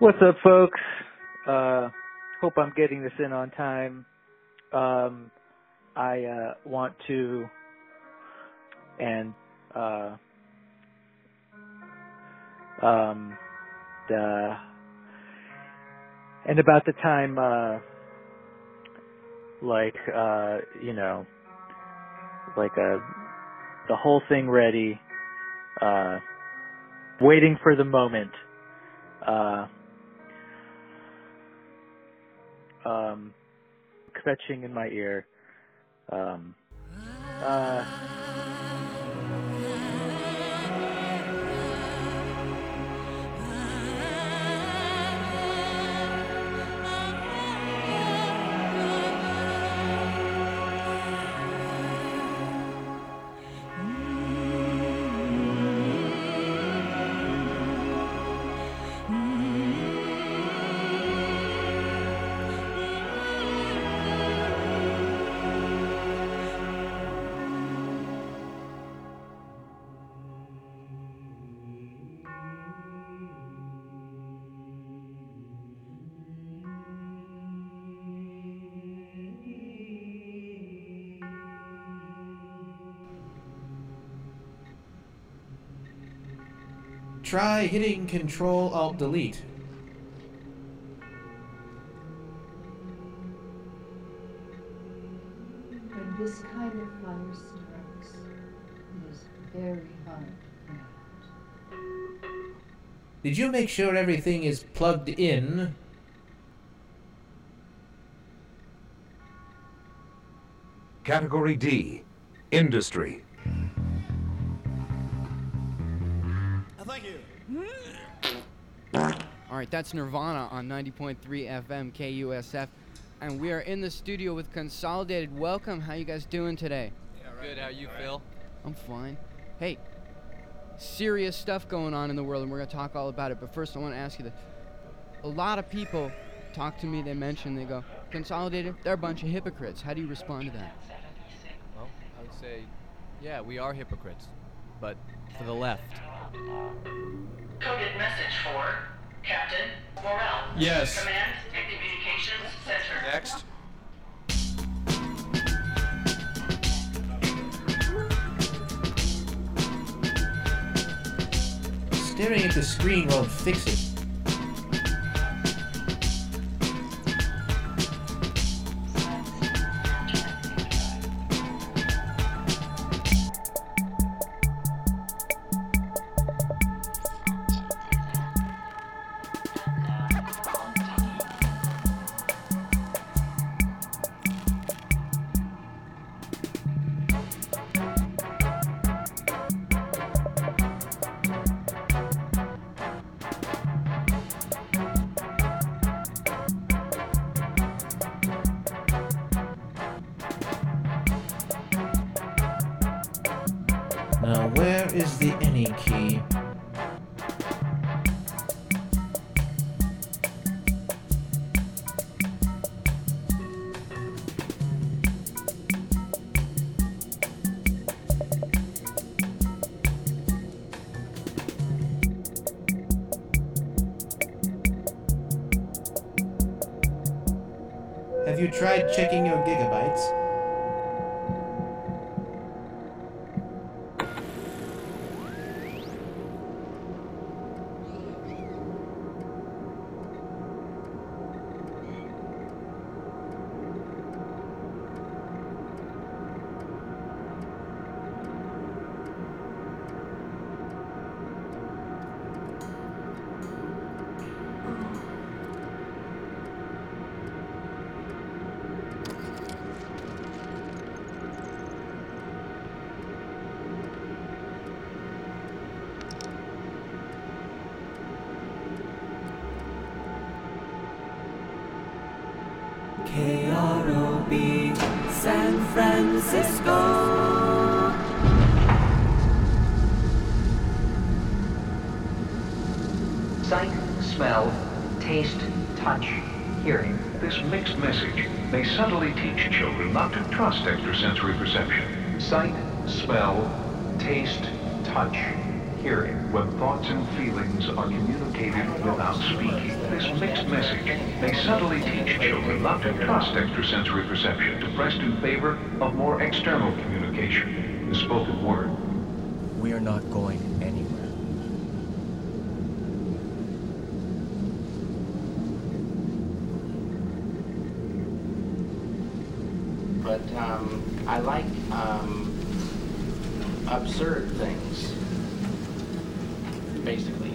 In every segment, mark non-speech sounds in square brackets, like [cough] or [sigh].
What's up, folks? Uh, hope I'm getting this in on time. Um, I uh, want to, and uh, um, and about the time, uh, like uh, you know, like a uh, the whole thing ready, uh, waiting for the moment. Um, fetching in my ear. Um, uh, Try hitting Control Alt Delete. When this kind of fire strikes, it is very hard to out. Did you make sure everything is plugged in? Category D Industry. All right, that's Nirvana on 90.3 FM KUSF, and we are in the studio with Consolidated. Welcome. How you guys doing today? Yeah, right. Good. How you feel? I'm fine. Hey, serious stuff going on in the world, and we're gonna talk all about it. But first, I want to ask you this: a lot of people talk to me. They mention they go, Consolidated. They're a bunch of hypocrites. How do you respond to that? Well, I would say, yeah, we are hypocrites, but for the left. Coded message for Captain Morel. Yes. Command and Communications Center. Next. Staring at the screen won't fix you tried checking your gigabytes? Trust extrasensory perception. Sight, smell, taste, touch, hearing, when thoughts and feelings are communicated without speaking. this mixed message may subtly teach children not to trust extrasensory perception, to press in favor of more external communication, the spoken word. We are not going anywhere. but um, I like um, absurd things, basically.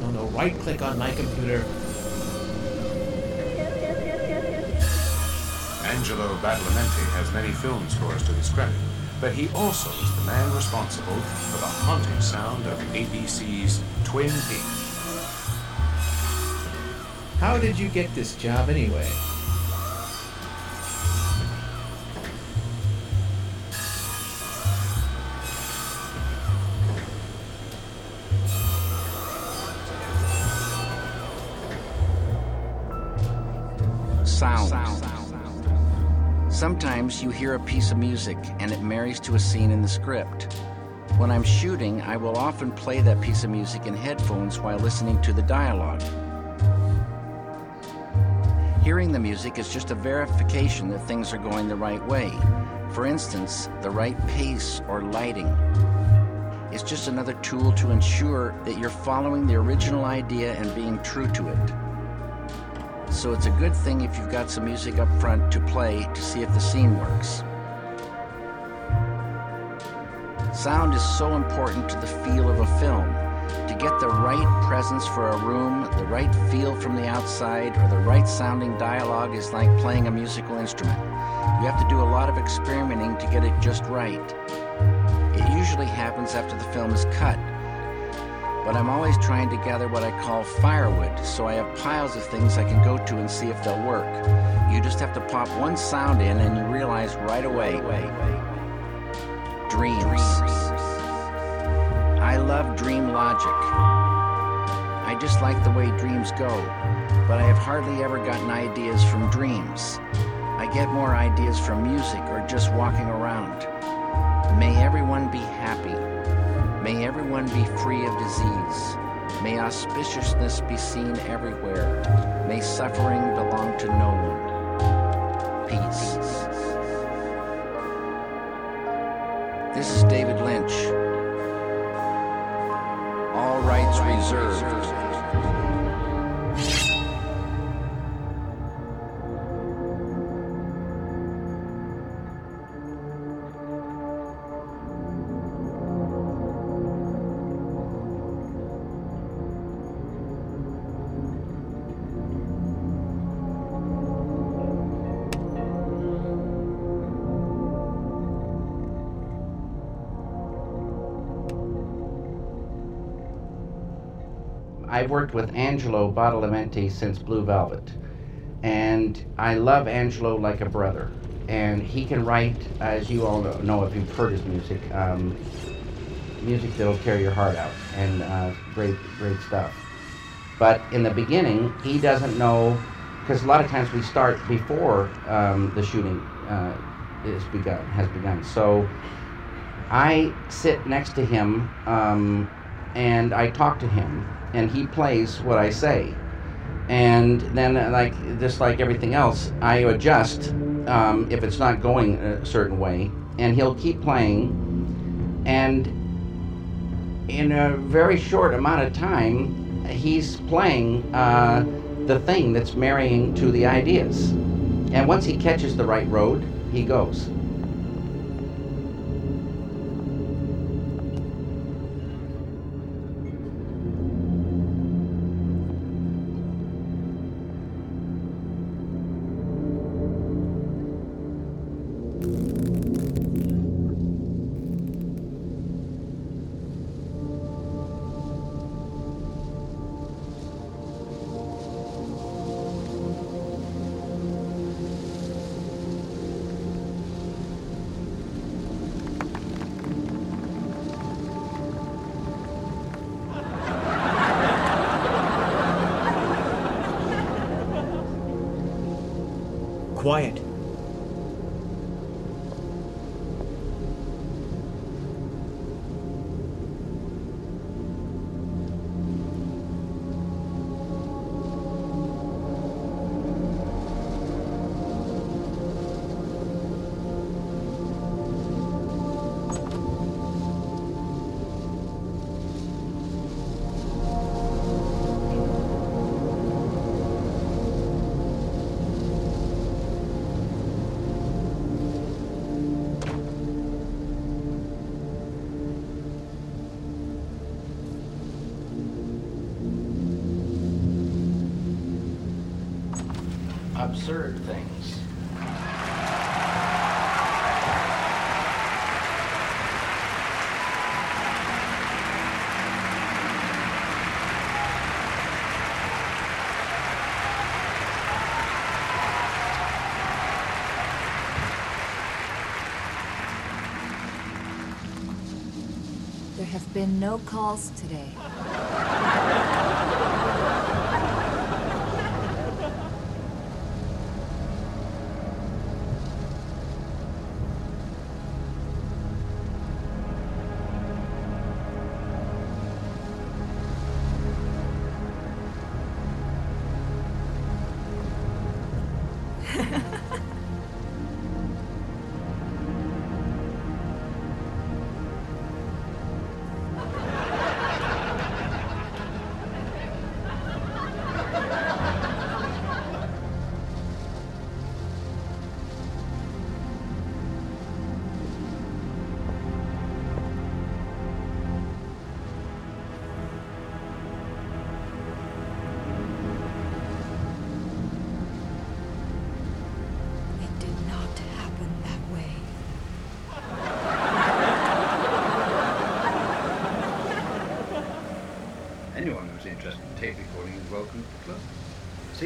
No, no, right click on my computer. Angelo Badalamenti has many film scores to his credit, but he also is the man responsible for the haunting sound of ABC's Twin Peaks. How did you get this job anyway? Sound. Sometimes you hear a piece of music and it marries to a scene in the script. When I'm shooting, I will often play that piece of music in headphones while listening to the dialogue. Hearing the music is just a verification that things are going the right way. For instance, the right pace or lighting. It's just another tool to ensure that you're following the original idea and being true to it. So it's a good thing if you've got some music up front to play to see if the scene works. Sound is so important to the feel of a film. Get the right presence for a room, the right feel from the outside, or the right sounding dialogue is like playing a musical instrument. You have to do a lot of experimenting to get it just right. It usually happens after the film is cut, but I'm always trying to gather what I call firewood, so I have piles of things I can go to and see if they'll work. You just have to pop one sound in and you realize right away. Dreams. I love dream logic. I just like the way dreams go, but I have hardly ever gotten ideas from dreams. I get more ideas from music or just walking around. May everyone be happy. May everyone be free of disease. May auspiciousness be seen everywhere. May suffering belong to no one. Peace. This is David Lynch. Reserved. I've worked with Angelo Badalamenti since Blue Velvet, and I love Angelo like a brother. And he can write, as you all know if you've heard his music, um, music that'll tear your heart out, and uh, great, great stuff. But in the beginning, he doesn't know, because a lot of times we start before um, the shooting uh, is begun, has begun. So I sit next to him um, and I talk to him, and he plays what I say. And then, uh, like just like everything else, I adjust um, if it's not going a certain way, and he'll keep playing. And in a very short amount of time, he's playing uh, the thing that's marrying to the ideas. And once he catches the right road, he goes. There have been no calls today.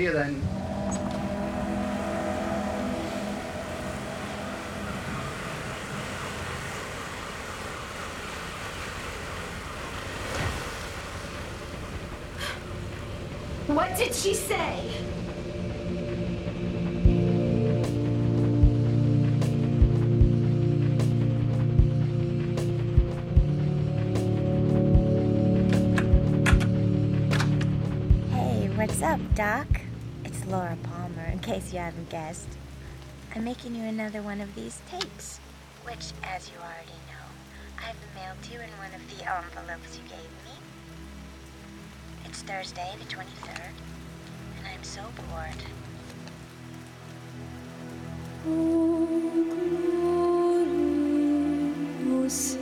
See you then. What did she say? Hey, what's up, Doc? It's Laura Palmer, in case you haven't guessed. I'm making you another one of these tapes, which, as you already know, I've mailed you in one of the envelopes you gave me. It's Thursday, the 23rd, and I'm so bored. Lux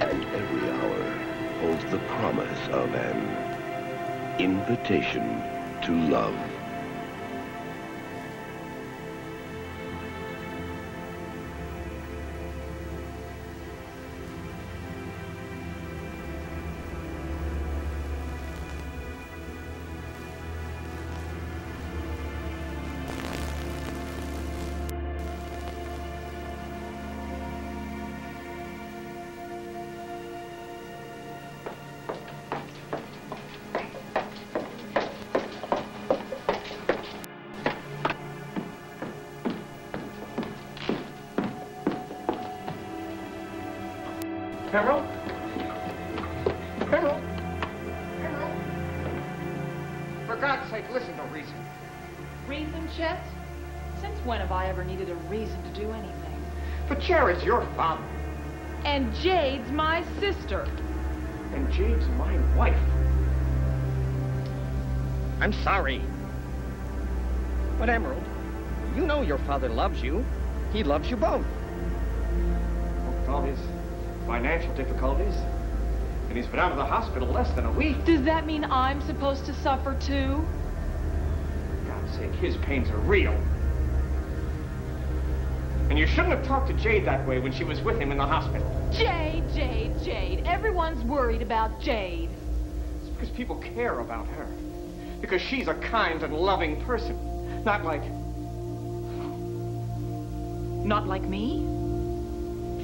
and every hour holds the promise of an invitation to love. Your father, And Jade's my sister. and Jade's my wife. I'm sorry. But Emerald, you know your father loves you. He loves you both. With all his financial difficulties, and he's been out of the hospital less than a week. Does that mean I'm supposed to suffer too? For God's sake, his pains are real. And you shouldn't have talked to Jade that way when she was with him in the hospital. Jade, Jade, Jade. Everyone's worried about Jade. It's because people care about her. Because she's a kind and loving person. Not like Not like me?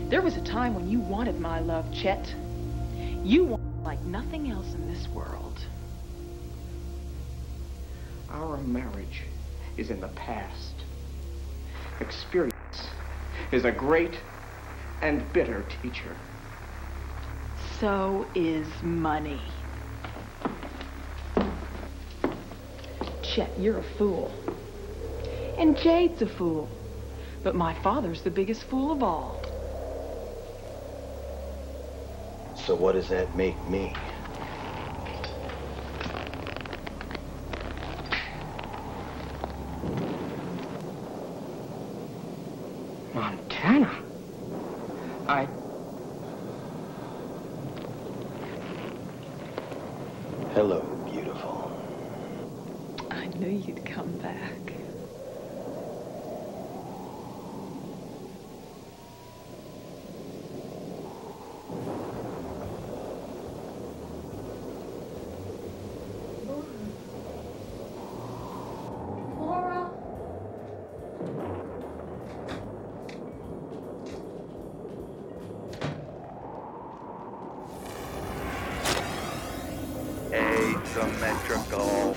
There was a time when you wanted my love, Chet. You wanted like nothing else in this world. our marriage is in the past. Experience is a great and bitter teacher. So is money. Chet, you're a fool. And Jade's a fool. But my father's the biggest fool of all. So what does that make me? Montana? I. Hello, beautiful. I knew you'd come back. Laura? Asymmetrical.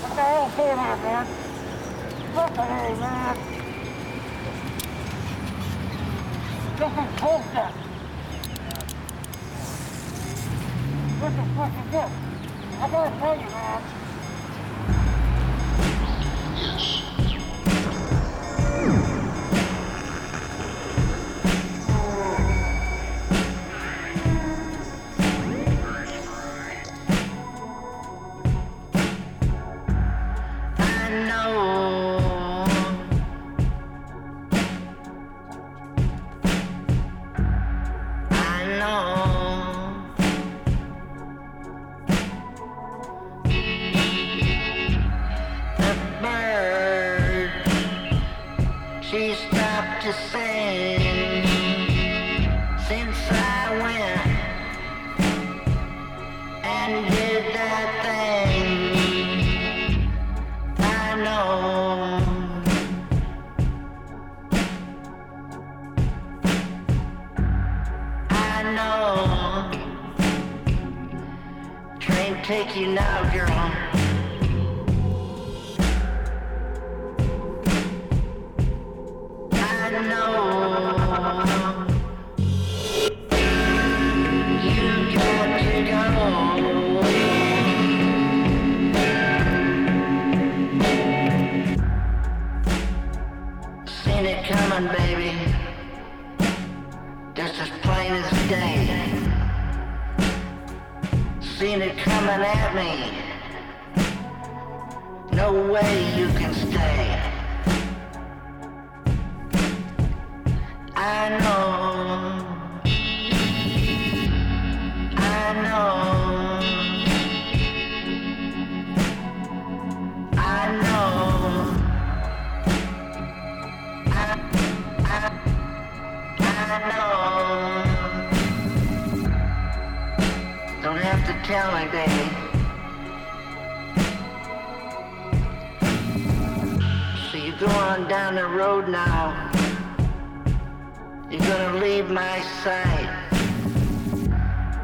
What the hell's going on, man? What the hell, man? This is bullshit. This is. I gotta tell you, man. tell my baby. So you go on down the road now. You're gonna leave my sight.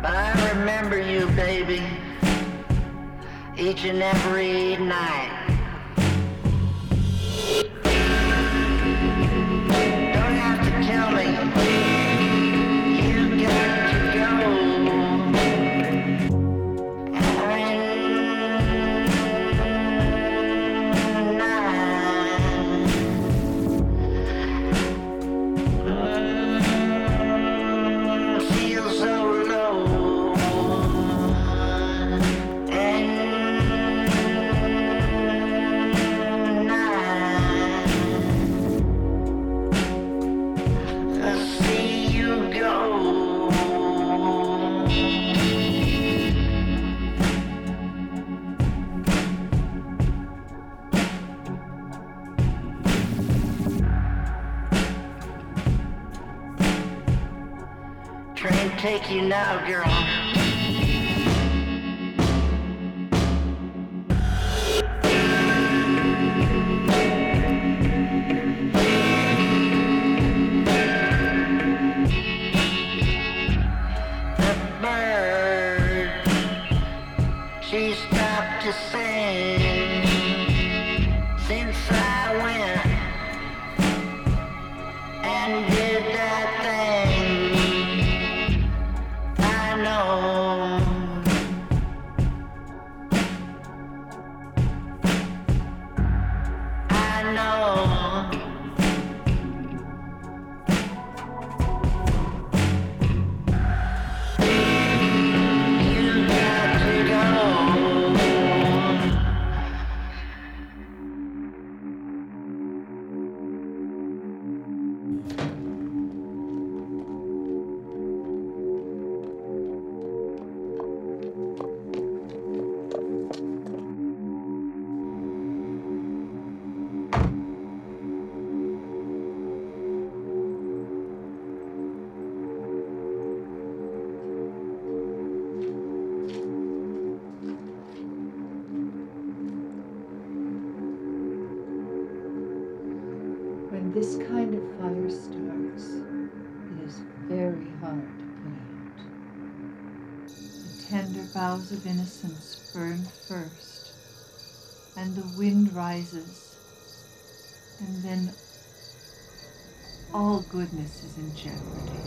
But I remember you, baby, each and every night. take you now, girl. goodness is in jeopardy.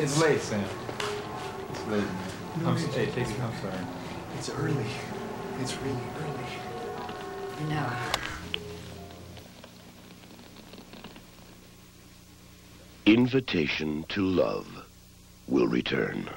It's late, Sam. It's late, man. No, I'm, it's, hey, take it. I'm sorry. It's early. It's really early. No. know. Invitation to Love will return.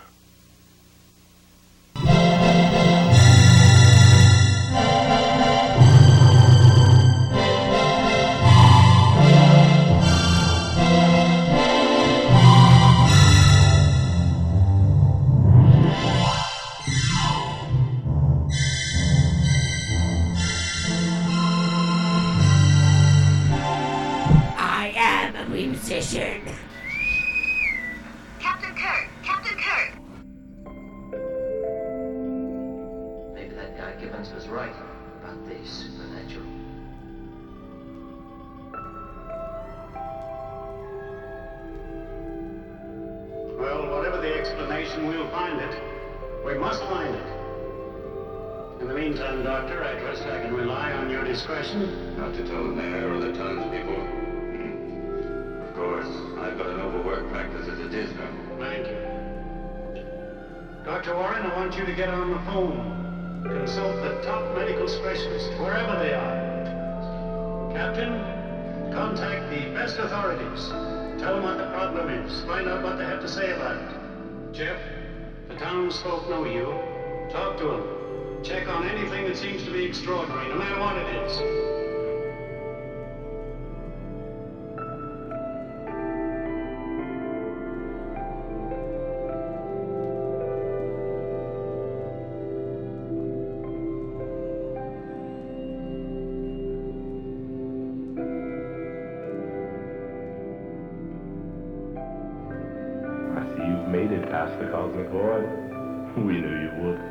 We knew you would.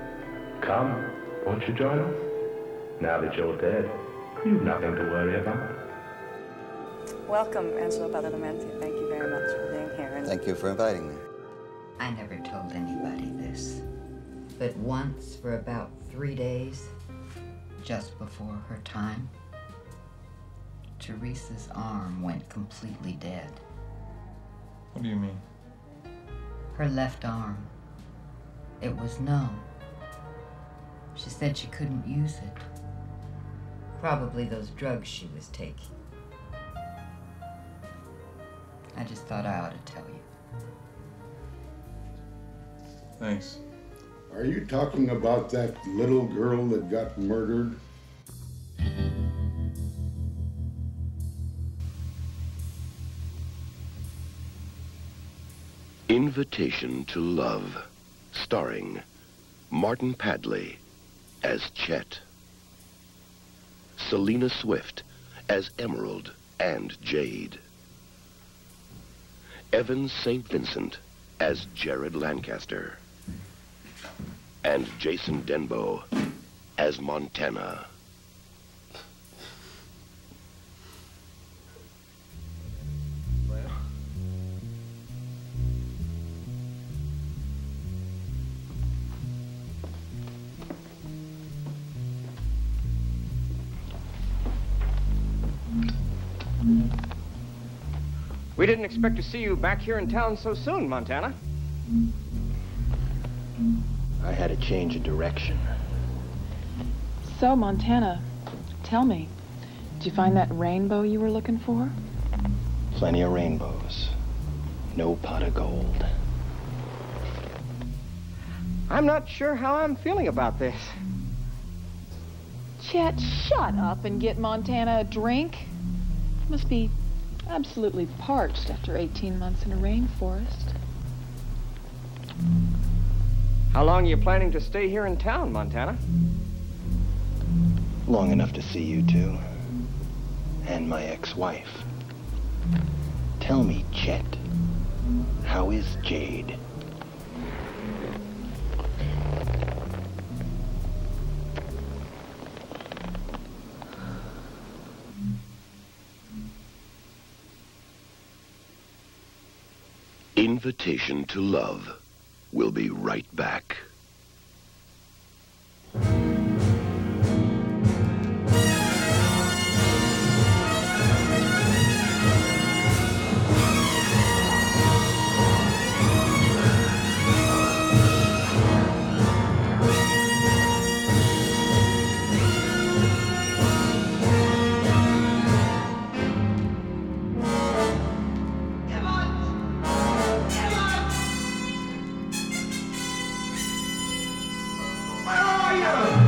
Come, won't you join us? Now that you're dead, you've nothing to worry about. Welcome, Angelo Badalamenti. Thank you very much for being here. And Thank you for inviting me. I never told anybody this, but once for about three days, just before her time, Teresa's arm went completely dead. What do you mean? Her left arm. It was numb. She said she couldn't use it. Probably those drugs she was taking. I just thought I ought to tell you. Thanks. Are you talking about that little girl that got murdered? Invitation to Love, starring Martin Padley as Chet, Selena Swift as Emerald and Jade, Evan St. Vincent as Jared Lancaster, and Jason Denbo as Montana. We didn't expect to see you back here in town so soon, Montana. I had a change of direction. So, Montana, tell me, did you find that rainbow you were looking for? Plenty of rainbows. No pot of gold. I'm not sure how I'm feeling about this. Chet, shut up and get Montana a drink. Must be absolutely parched after 18 months in a rainforest. How long are you planning to stay here in town, Montana? Long enough to see you two. And my ex-wife. Tell me, Chet, how is Jade? Invitation to Love. We'll be right back. Where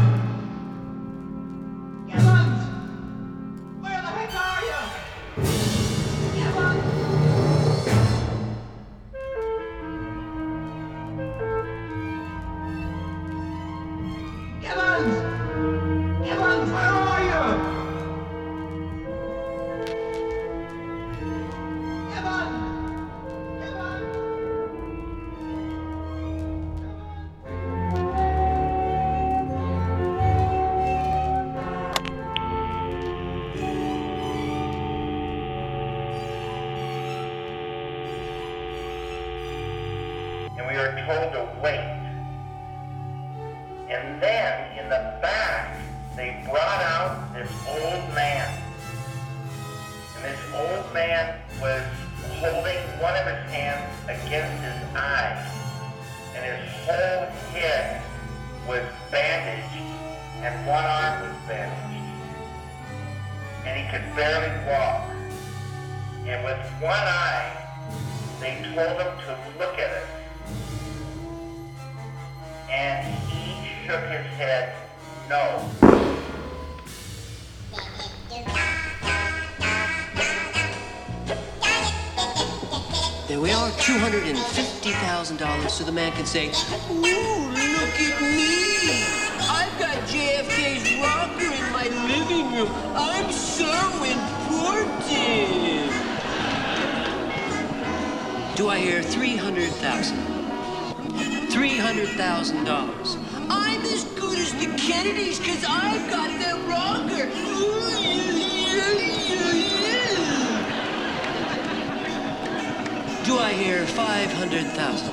I 500,000?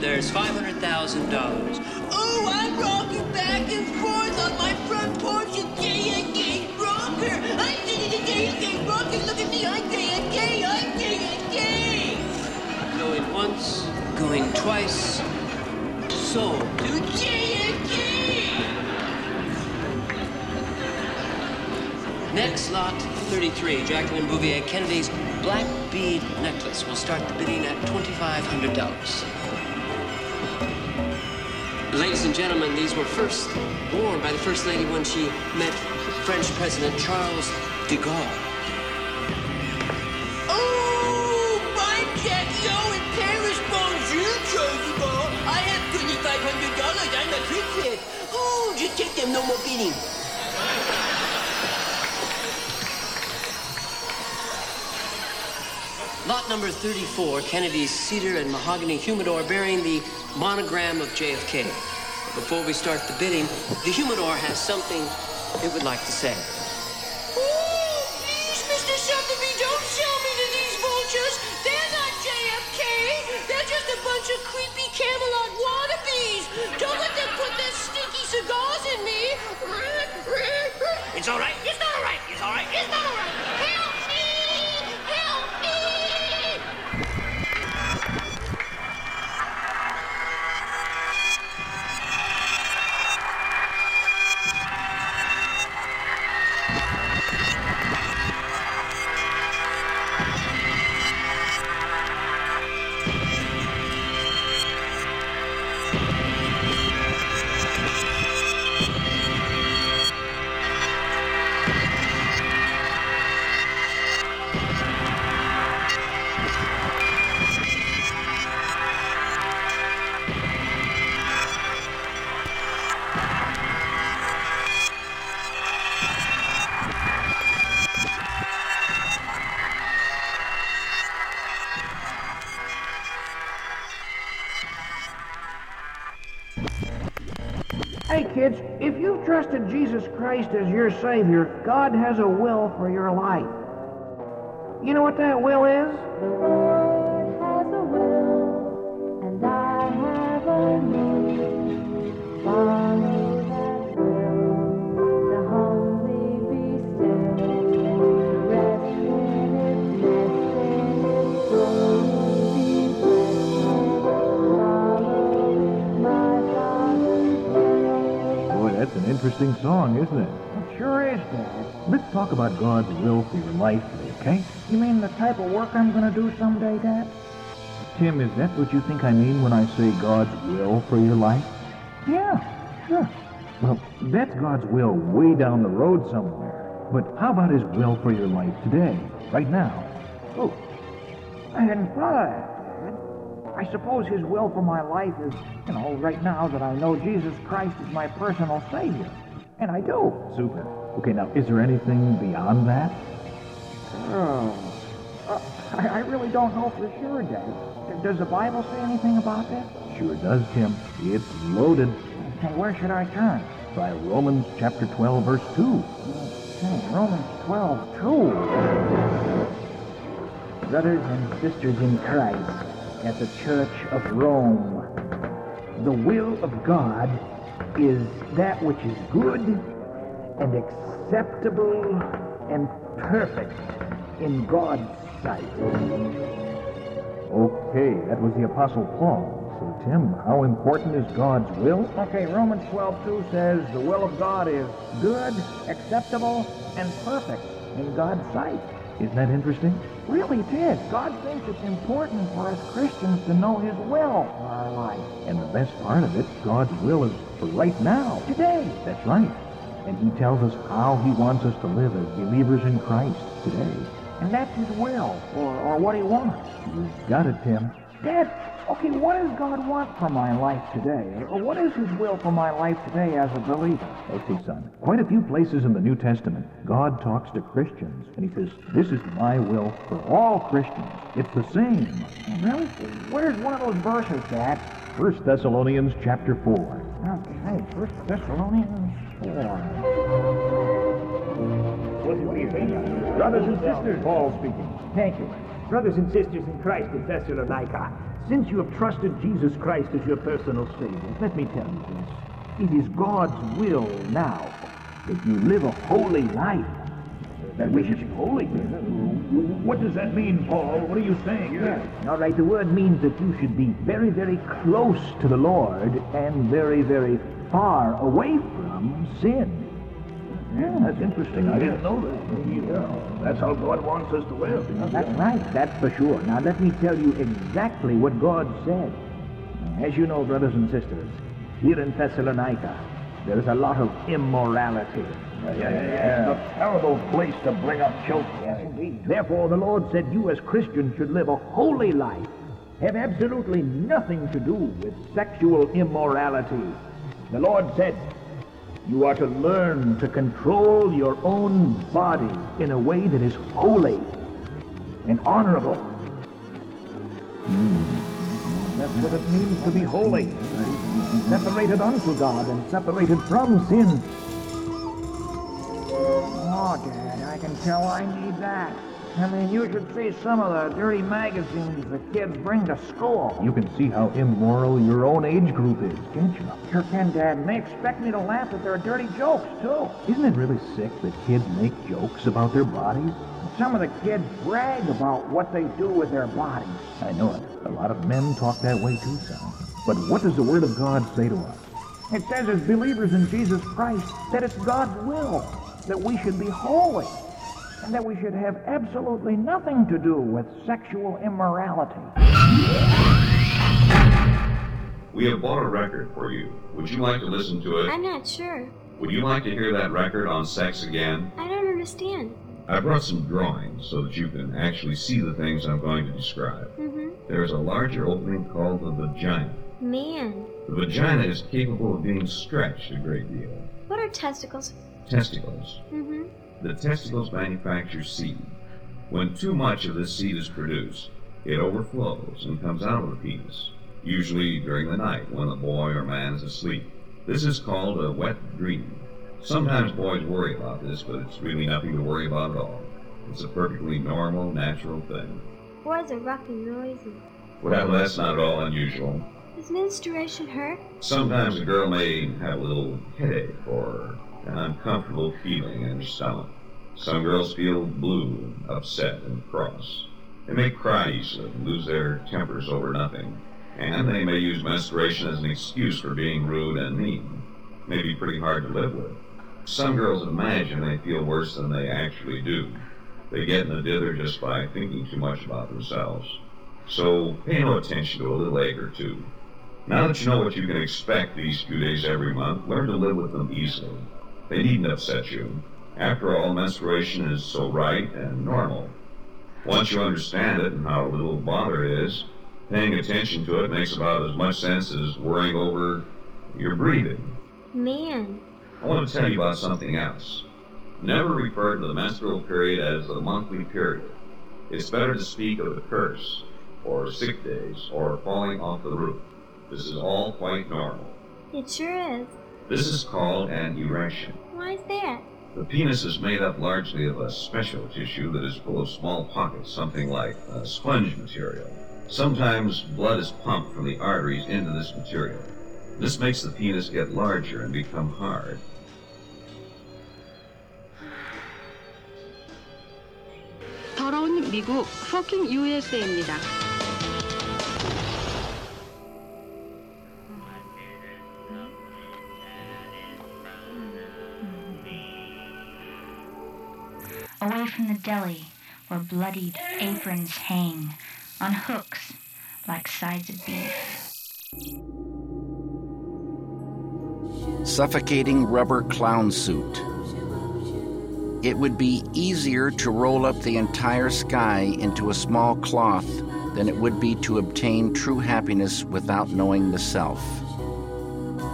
There's $500,000. Oh, I'm rocking back and forth on my front porch a gay, a gay rocker. I'm singing a gay, a gay rocker. Look at me, I'm gay, I'm gay. Going once, going twice. So, to gay. Next lot, 33, Jacqueline Bouvier Kennedy's black bead necklace. We'll start the bidding at $2,500. Ladies and gentlemen, these were first worn by the First Lady when she met French President Charles de Gaulle. Oh, O in Paris. I have $2,500. I'm a princess. Oh, just take them. No more bidding. Lot number 34, Kennedy's cedar and mahogany humidor bearing the monogram of JFK. Before we start the bidding, the humidor has something it would like to say. Please, Mr. Sotheby, don't sell me to these vultures. They're not JFK. They're just a bunch of creepy Camelot wannabes. Don't let them put their stinky cigars in me. It's all right. It's not all right. It's all right. It's not all right. Christ as your Savior, God has a will for your life. You know what that will is? Interesting song, isn't it? It sure is, Dad. Let's talk about God's will for your life today, okay? You mean the type of work I'm gonna do someday, Dad? Tim, is that what you think I mean when I say God's will for your life? Yeah, sure. Well, that's God's will way down the road somewhere. But how about His will for your life today, right now? Oh, I hadn't thought of that, Dad. I suppose His will for my life is, you know, right now that I know Jesus Christ is my personal Savior. And I do. Super. Okay, now, is there anything beyond that? Oh, uh, I, I really don't know for sure, Dad. Does the Bible say anything about this? Sure does, Tim. It's loaded. Okay, where should I turn? By Romans chapter 12, verse 2. Okay, Romans 12, 2. Brothers and sisters in Christ, at the Church of Rome, the will of God is that which is good and acceptable and perfect in God's sight. Okay, that was the Apostle Paul. So, Tim, how important is God's will? Okay, Romans 12, 2 says the will of God is good, acceptable, and perfect in God's sight. Isn't that interesting? Really, it is. God thinks it's important for us Christians to know His will for our life. And the best part of it, God's will is for right now. Today. That's right. And He tells us how He wants us to live as believers in Christ today. And that's His will, or, or what He wants. You've got it, Tim. Dad, Okay, what does God want for my life today? Or what is His will for my life today as a believer? Oh, see, son, quite a few places in the New Testament, God talks to Christians, and He says, This is my will for all Christians. It's the same. Really? Where's one of those verses, Dad? 1 Thessalonians chapter 4. Okay, First Thessalonians 4. What do you think? Brothers and sisters, Paul speaking. Thank you. Brothers and sisters in Christ in Thessalonica, since you have trusted Jesus Christ as your personal Savior, let me tell you this. It is God's will now that you live a holy life. That we should be holy. What does that mean, Paul? What are you saying? All right, the word means that you should be very, very close to the Lord and very, very far away from sin. Yeah, that's interesting. I didn't know that. Yeah, that's how God wants us to live. That's right, that's for sure. Now let me tell you exactly what God said. As you know, brothers and sisters, here in Thessalonica, there is a lot of immorality. Yeah, yeah, yeah. It's a terrible place to bring up children. Yes, indeed. Therefore, the Lord said you as Christians should live a holy life, have absolutely nothing to do with sexual immorality. The Lord said, you are to learn to control your own body in a way that is holy and honorable. That's what it means to be holy. Separated unto God and separated from sin. Oh, Dad, I can tell I need that. I mean, you should see some of the dirty magazines the kids bring to school. You can see how immoral your own age group is, can't you? Sure can, Dad. And they expect me to laugh at their dirty jokes, too. Isn't it really sick that kids make jokes about their bodies? Some of the kids brag about what they do with their bodies. I know it. A lot of men talk that way, too, son. But what does the Word of God say to us? It says as believers in Jesus Christ that it's God's will that we should be holy and that we should have absolutely nothing to do with sexual immorality. We have bought a record for you. Would you like to listen to it? I'm not sure. Would you like to hear that record on sex again? I don't understand. I brought some drawings so that you can actually see the things I'm going to describe. Mm-hmm. There's a larger opening called the vagina. Man. The vagina is capable of being stretched a great deal. What are testicles? Testicles. Mm-hmm. The testicles manufacture seed. When too much of this seed is produced, it overflows and comes out of the penis, usually during the night when the boy or man is asleep. This is called a wet dream. Sometimes boys worry about this, but it's really nothing to worry about at all. It's a perfectly normal, natural thing. Boys are rough and noisy. Well, that's not at all unusual. Does menstruation hurt? Sometimes a girl may have a little headache or an uncomfortable feeling in her stomach. Some girls feel blue, and upset, and cross. They may cry easily and lose their tempers over nothing. And they may use menstruation as an excuse for being rude and mean. May be pretty hard to live with. Some girls imagine they feel worse than they actually do. They get in the dither just by thinking too much about themselves. So pay no attention to a little ache or two. Now that you know what you can expect these few days every month, learn to live with them easily. They needn't upset you. After all, menstruation is so right and normal. Once you understand it and how little bother it is, paying attention to it makes about as much sense as worrying over your breathing. Man. I want to tell you about something else. Never refer to the menstrual period as the monthly period. It's better to speak of the curse, or sick days, or falling off the roof. This is all quite normal. It sure is. This is called an erection. Why is that? The penis is made up largely of a special tissue that is full of small pockets, something like a sponge material. Sometimes blood is pumped from the arteries into this material. This makes the penis get larger and become hard. 더러운 미국 fucking USA입니다. Deli where bloodied aprons hang on hooks like sides of beef. Suffocating rubber clown suit. It would be easier to roll up the entire sky into a small cloth than it would be to obtain true happiness without knowing the self.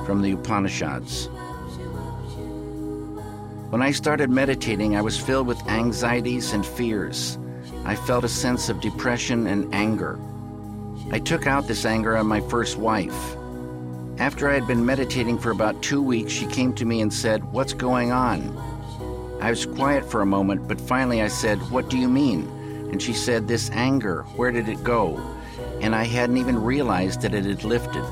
From the Upanishads. When I started meditating, I was filled with anxieties and fears. I felt a sense of depression and anger. I took out this anger on my first wife. After I had been meditating for about two weeks, she came to me and said, What's going on? I was quiet for a moment, but finally I said, What do you mean? And she said, This anger, where did it go? And I hadn't even realized that it had lifted.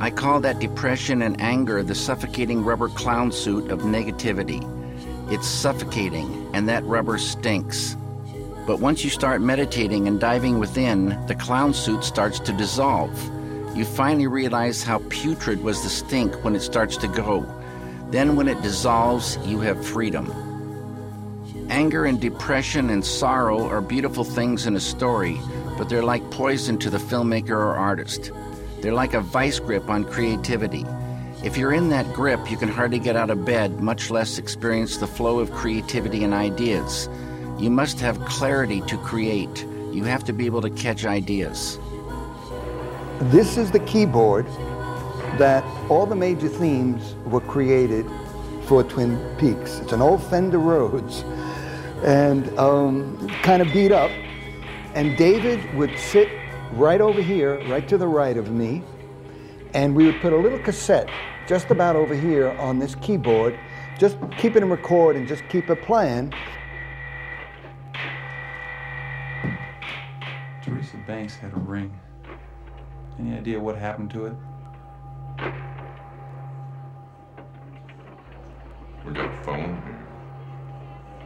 I call that depression and anger the suffocating rubber clown suit of negativity. It's suffocating, and that rubber stinks. But once you start meditating and diving within, the clown suit starts to dissolve. You finally realize how putrid was the stink when it starts to go. Then, when it dissolves, you have freedom. Anger and depression and sorrow are beautiful things in a story, but they're like poison to the filmmaker or artist. They're like a vice grip on creativity. If you're in that grip, you can hardly get out of bed, much less experience the flow of creativity and ideas. You must have clarity to create. You have to be able to catch ideas. This is the keyboard that all the major themes were created for Twin Peaks. It's an old Fender Rhodes and um, kind of beat up. And David would sit right over here, right to the right of me, and we would put a little cassette just about over here on this keyboard, just keep it in record and just keep it playing. Teresa Banks had a ring. Any idea what happened to it? We got a phone here.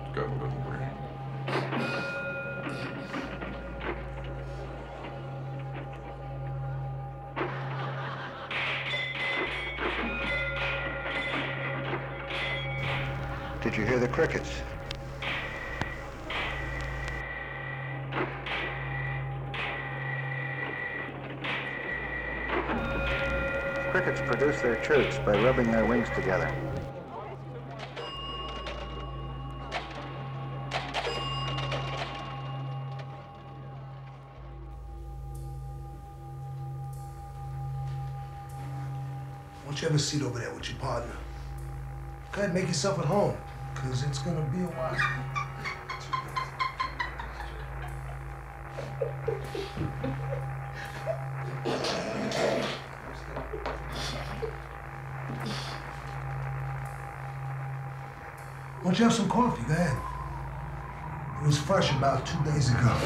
It's got a little ring. Did you hear the crickets? Crickets produce their chirps by rubbing their wings together. Why don't you have a seat over there with your partner? Go ahead, make yourself at home, because it's gonna be a while. Why don't you have some coffee? Go ahead. It was fresh about two days ago.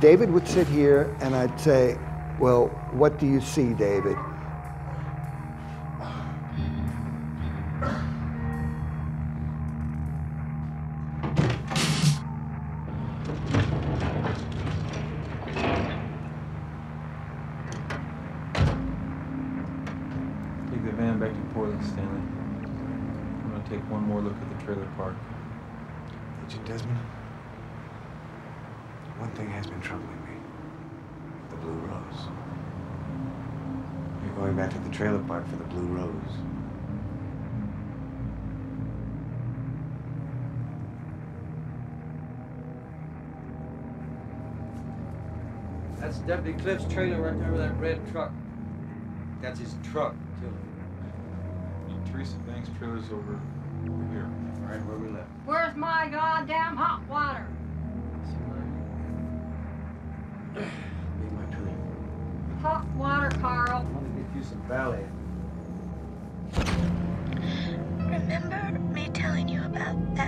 David would sit here and I'd say, Well, what do you see, David? That's Deputy Cliff's trailer right there with that red truck. That's his truck, too. Teresa Banks' trailer's over over here. Right where we left. Where's my goddamn hot water? [clears throat] Be my turn. Hot water, Carl. I'm gonna get you some ballet. Remember me telling you about that